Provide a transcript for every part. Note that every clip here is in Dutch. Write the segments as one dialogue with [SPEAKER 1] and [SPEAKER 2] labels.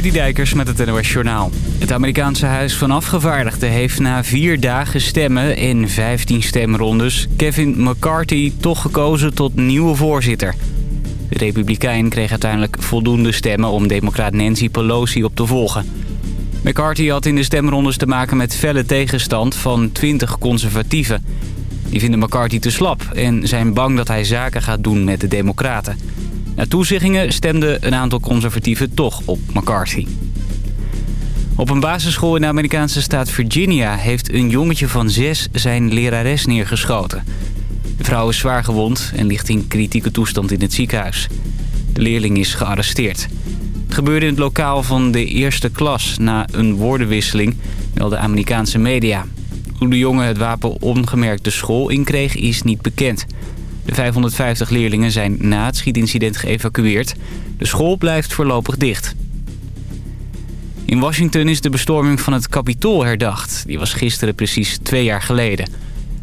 [SPEAKER 1] Dijkers met het NOS Journaal. Het Amerikaanse Huis van Afgevaardigden heeft na vier dagen stemmen in 15 stemrondes... Kevin McCarthy toch gekozen tot nieuwe voorzitter. De Republikein kreeg uiteindelijk voldoende stemmen om democraat Nancy Pelosi op te volgen. McCarthy had in de stemrondes te maken met felle tegenstand van 20 conservatieven. Die vinden McCarthy te slap en zijn bang dat hij zaken gaat doen met de democraten... Na toezeggingen stemden een aantal conservatieven toch op McCarthy. Op een basisschool in de Amerikaanse staat Virginia... heeft een jongetje van zes zijn lerares neergeschoten. De vrouw is zwaar gewond en ligt in kritieke toestand in het ziekenhuis. De leerling is gearresteerd. Het gebeurde in het lokaal van de eerste klas na een woordenwisseling... de Amerikaanse media. Hoe de jongen het wapen ongemerkt de school inkreeg is niet bekend... De 550 leerlingen zijn na het schietincident geëvacueerd. De school blijft voorlopig dicht. In Washington is de bestorming van het Capitool herdacht. Die was gisteren precies twee jaar geleden.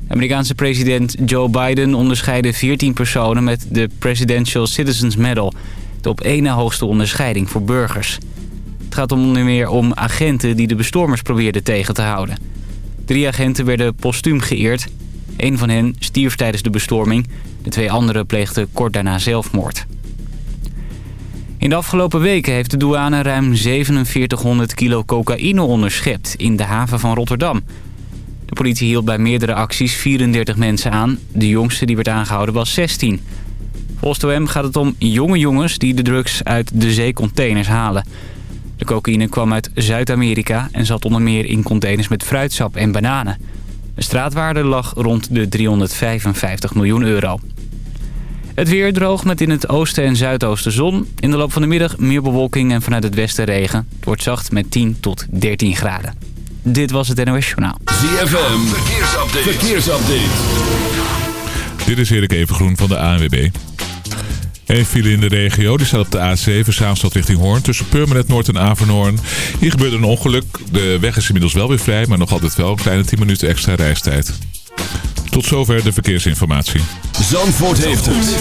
[SPEAKER 1] Amerikaanse president Joe Biden onderscheidde 14 personen met de Presidential Citizens Medal. De op één na hoogste onderscheiding voor burgers. Het gaat onder meer om agenten die de bestormers probeerden tegen te houden. Drie agenten werden postuum geëerd. Een van hen stierf tijdens de bestorming. De twee anderen pleegden kort daarna zelfmoord. In de afgelopen weken heeft de douane ruim 4700 kilo cocaïne onderschept in de haven van Rotterdam. De politie hield bij meerdere acties 34 mensen aan. De jongste die werd aangehouden was 16. Volgens gaat het om jonge jongens die de drugs uit de zeecontainers halen. De cocaïne kwam uit Zuid-Amerika en zat onder meer in containers met fruitsap en bananen. De straatwaarde lag rond de 355 miljoen euro. Het weer droog met in het oosten en zuidoosten zon. In de loop van de middag meer bewolking en vanuit het westen regen. Het wordt zacht met 10 tot 13 graden. Dit was het NOS Journaal.
[SPEAKER 2] ZFM, verkeersupdate. verkeersupdate.
[SPEAKER 3] Dit is Erik Evengroen van de ANWB. Een file in de regio, die staat op de A7, Zaanstad richting Hoorn, tussen Purmerend Noord en Avernoorn. Hier gebeurde een ongeluk. De weg is inmiddels wel weer vrij, maar nog altijd wel een kleine 10 minuten extra reistijd. Tot zover de verkeersinformatie.
[SPEAKER 2] Zandvoort heeft het.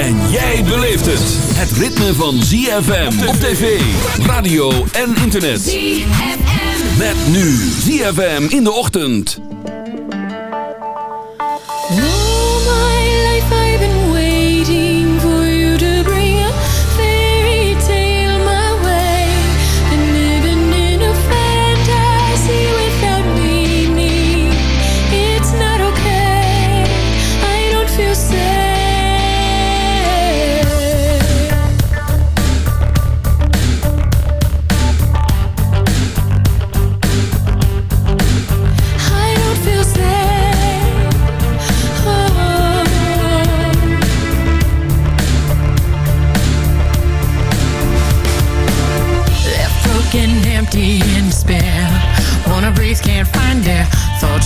[SPEAKER 2] En jij beleeft het. Het ritme van ZFM op tv, radio en internet. ZFM. Met nu ZFM in de ochtend.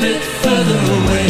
[SPEAKER 4] bit further away.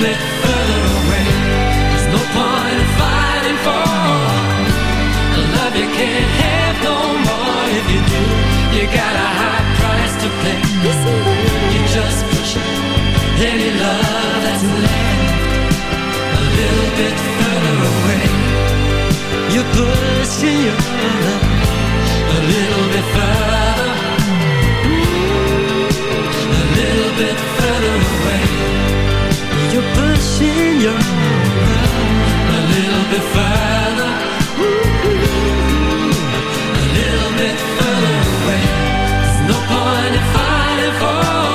[SPEAKER 4] bit further away.
[SPEAKER 5] There's no point in fighting for. A love you can't have no more. If you do, you got a high price to pay. You just push any love that's left A little bit further away. You're pushing your love A little bit further. A little bit further pushing you a little bit further. A little bit further away. There's no point in fighting for.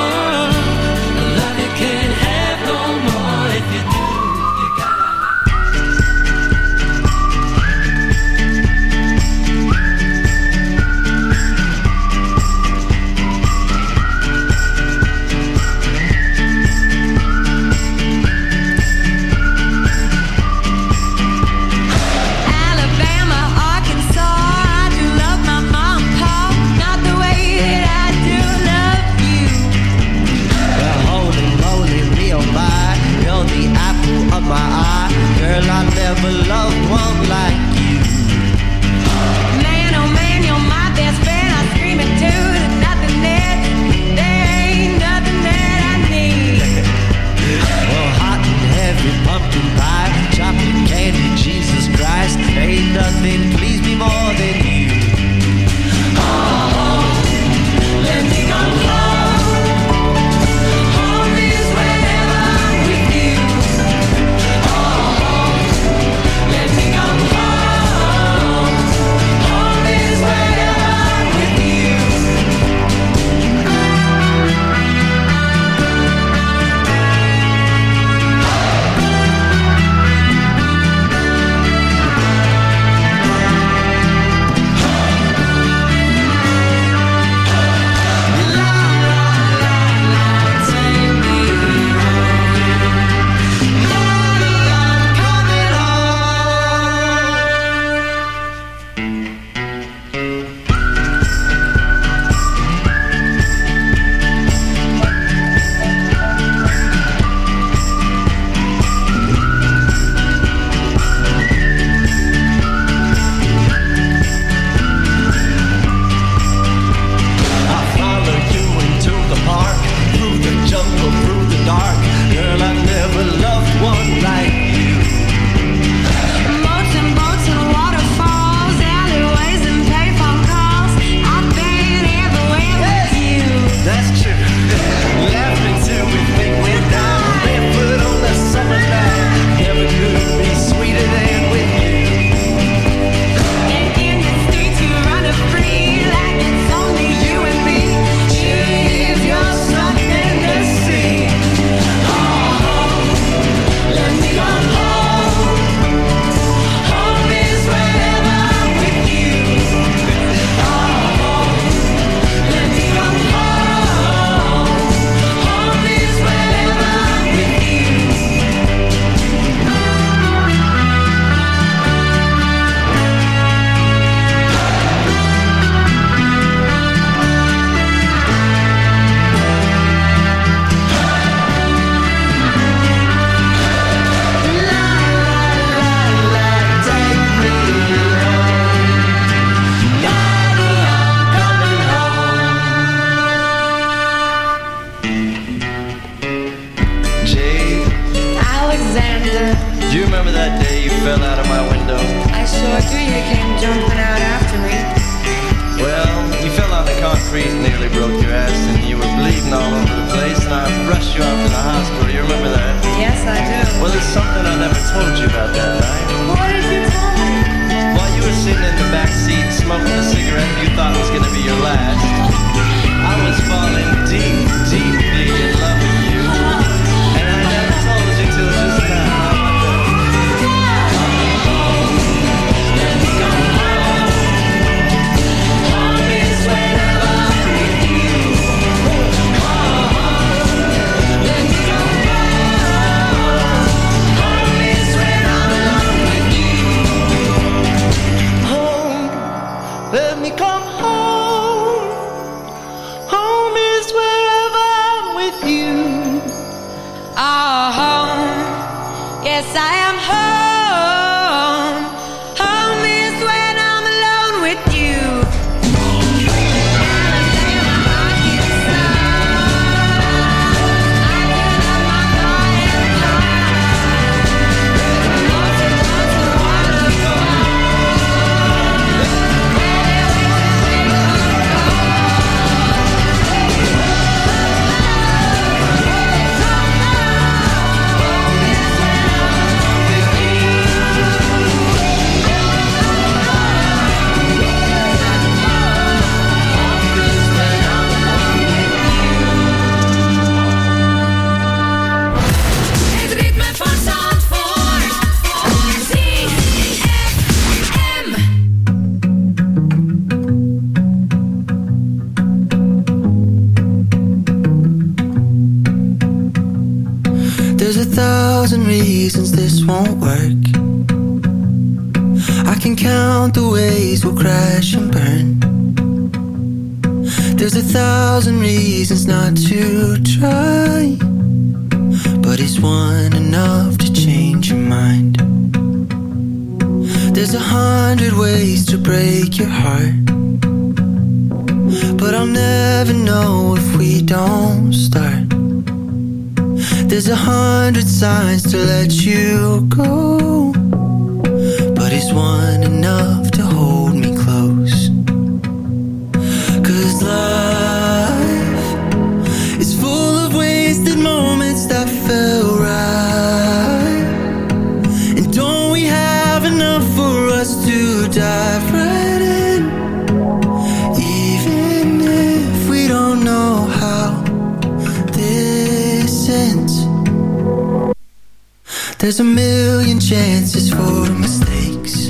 [SPEAKER 6] There's
[SPEAKER 7] a
[SPEAKER 8] million chances for mistakes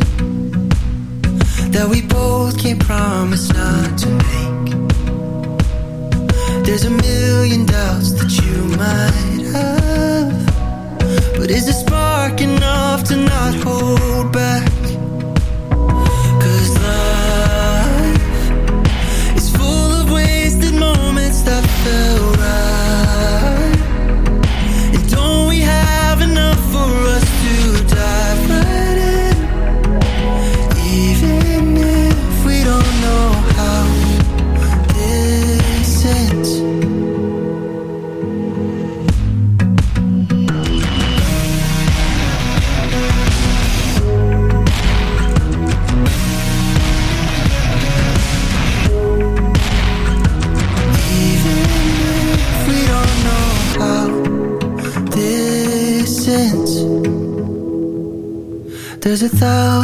[SPEAKER 8] That we both can't promise not to make. There's a million doubts that you might have But is this
[SPEAKER 9] So.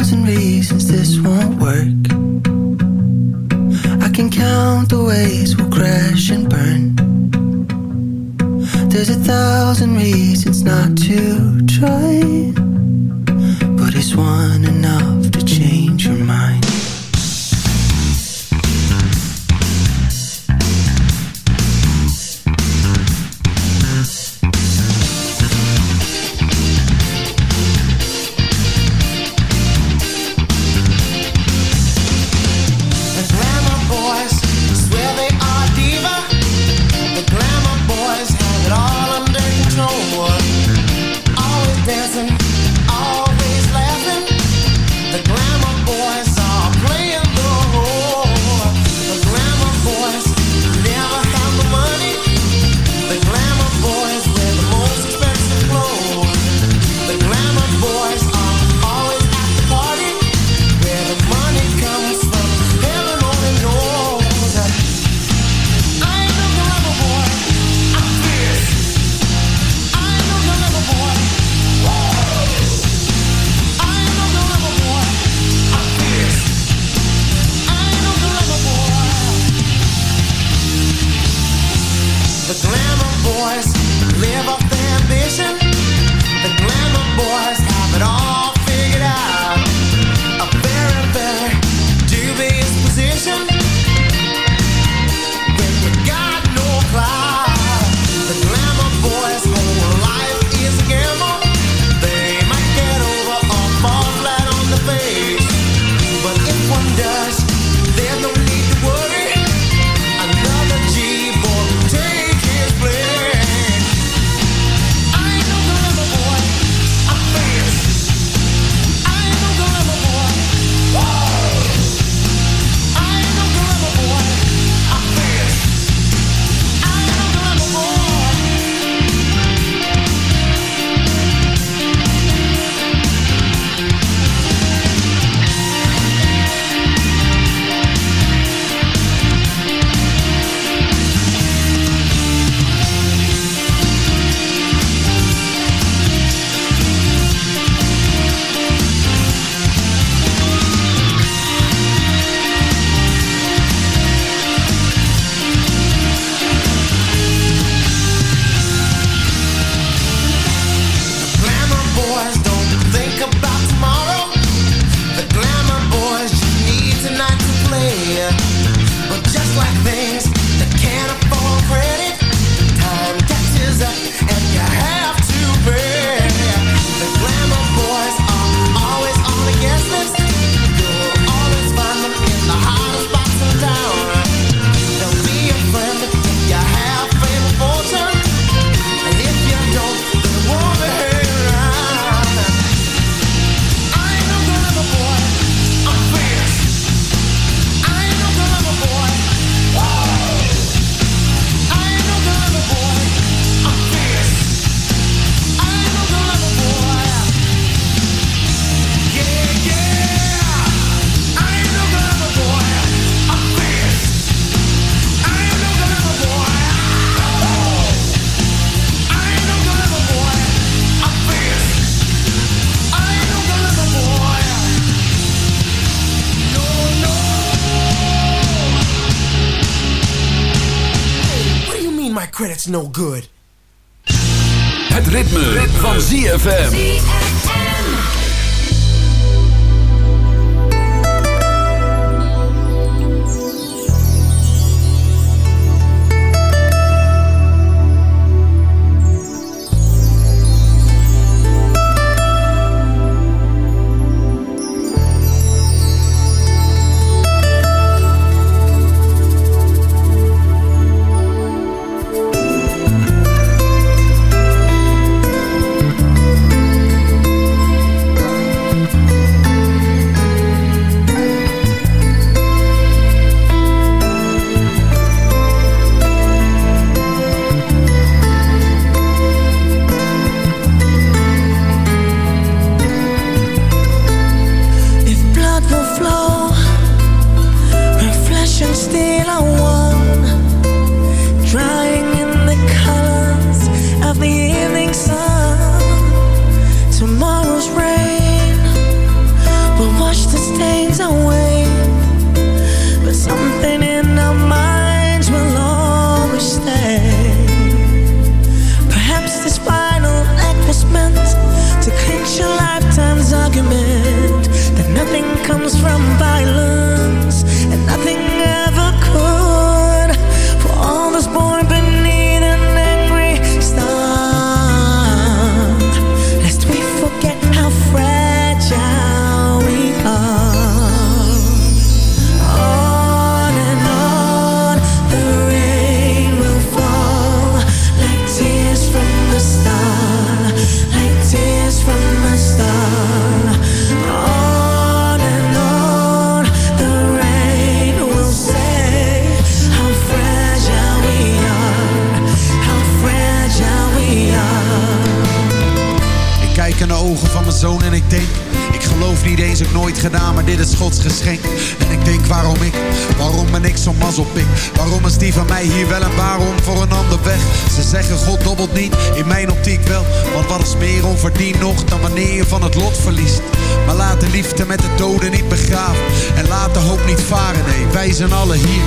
[SPEAKER 9] Waarom is die van mij hier wel en waarom voor een ander weg? Ze zeggen God dobbelt niet, in mijn optiek wel. Want wat is meer onverdiend nog dan wanneer je van het lot verliest? Maar laat de liefde met de doden niet begraven. En laat de hoop niet varen, nee, wij zijn alle hier.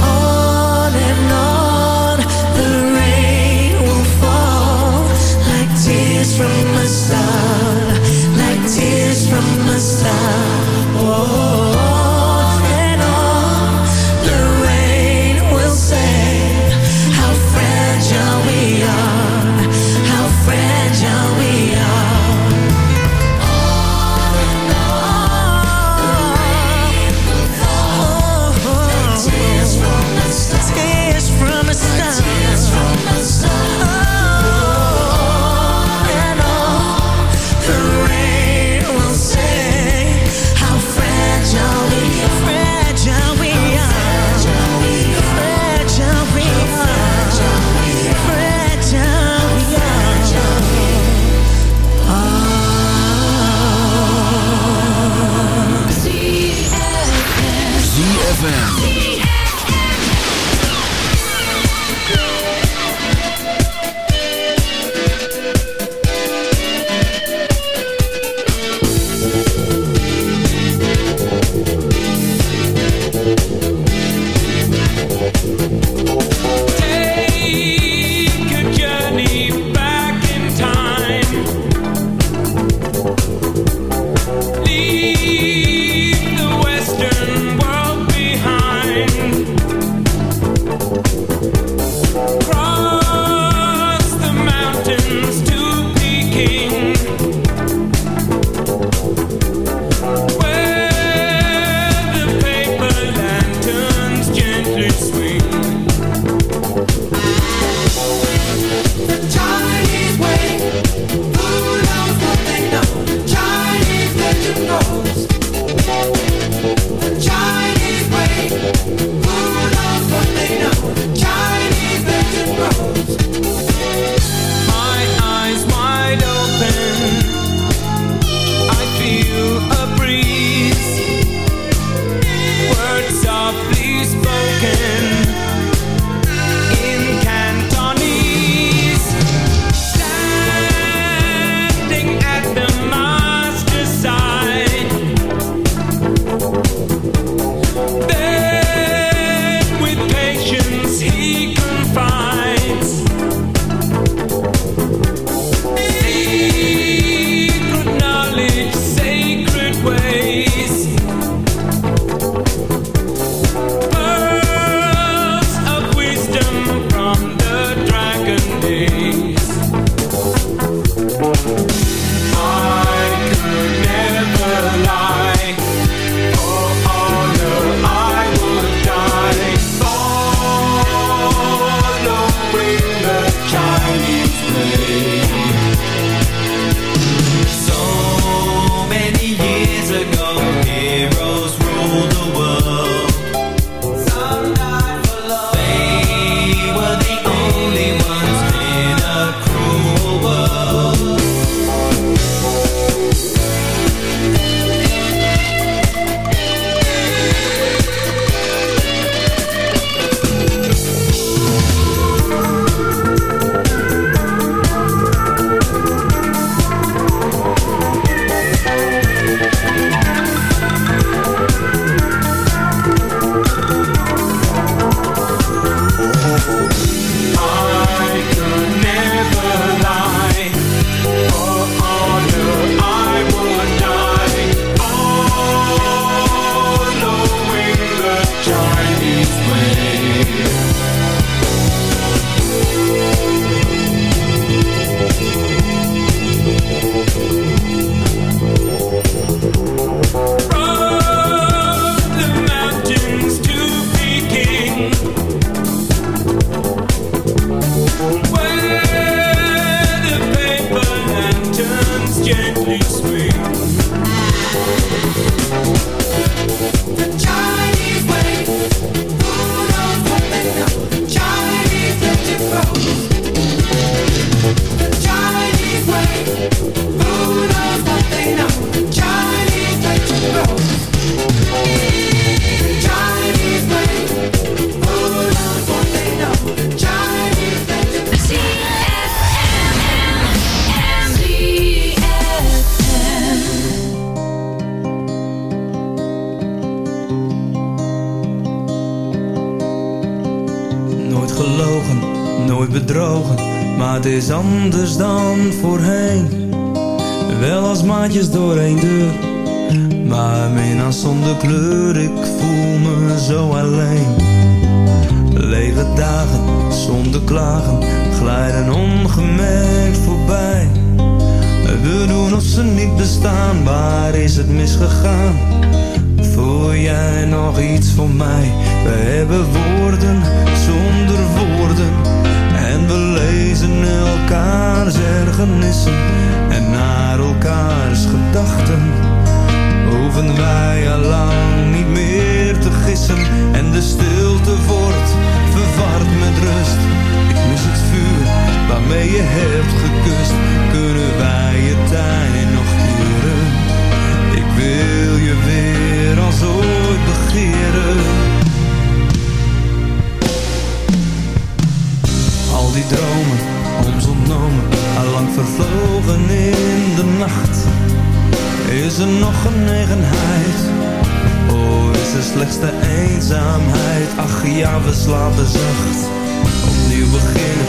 [SPEAKER 10] On and on, the rain will fall Like tears from a star, like tears from a star.
[SPEAKER 11] sun. Waar is het misgegaan? Voel jij nog iets van mij? We hebben woorden zonder woorden. En we lezen elkaars ergernissen en naar elkaars gedachten. Hoeven wij al lang niet meer te gissen en de stilte wordt verward met rust. Ik mis het vuur waarmee je hebt gekust. Kunnen wij je tuin als ooit begeren. Al die dromen, ons ontnomen, allang vervlogen in de nacht. Is er nog genegenheid? Oh, is er slechts de eenzaamheid? Ach ja, we slapen zacht. Opnieuw beginnen,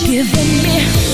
[SPEAKER 11] Giving
[SPEAKER 12] me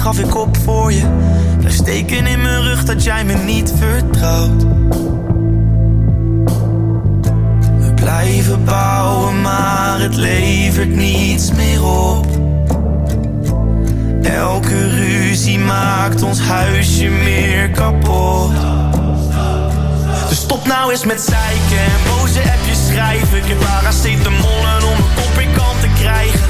[SPEAKER 13] gaf ik op voor je. Blijf steken in mijn rug dat jij me niet vertrouwt. We blijven bouwen, maar het levert niets meer op. Elke ruzie maakt ons huisje meer kapot. Dus stop nou eens met zeiken en boze appjes schrijven. Ik heb paracetamolen om mijn kop in kant te krijgen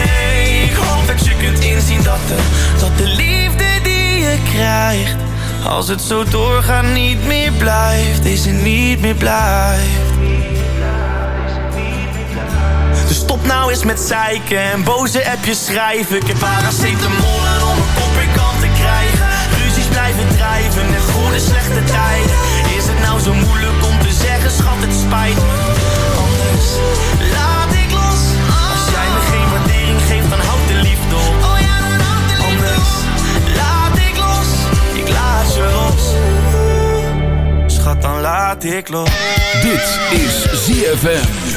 [SPEAKER 13] kunt inzien dat de, dat de liefde die je krijgt Als het zo doorgaat niet meer blijft Deze niet meer blijft. Dus stop nou eens met zeiken en boze appjes schrijven. Ik heb paracetamolen om mijn kop in kant te krijgen. Ruzies blijven drijven en goede slechte tijden. Is het nou zo moeilijk om te zeggen, schat het spijt me dan laat ik los
[SPEAKER 2] Dit is ZFM.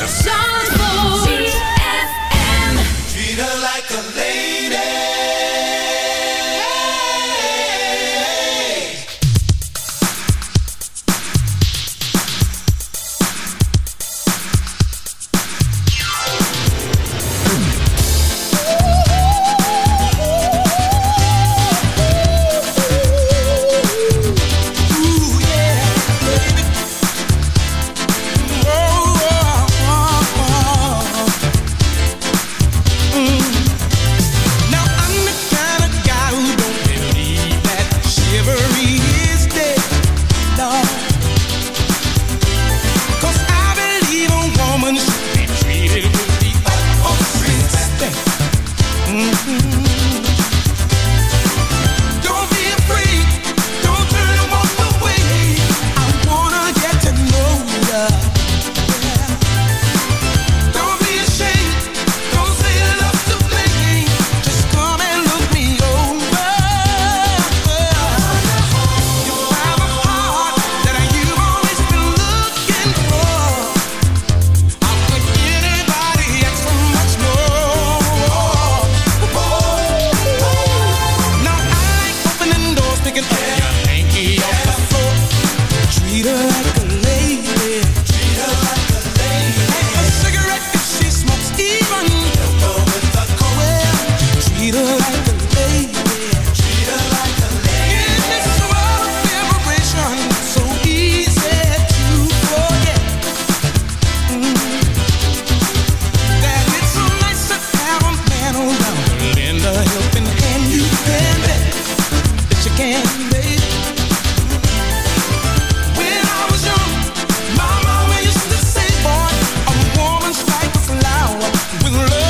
[SPEAKER 14] with
[SPEAKER 15] love.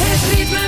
[SPEAKER 16] Het liefst.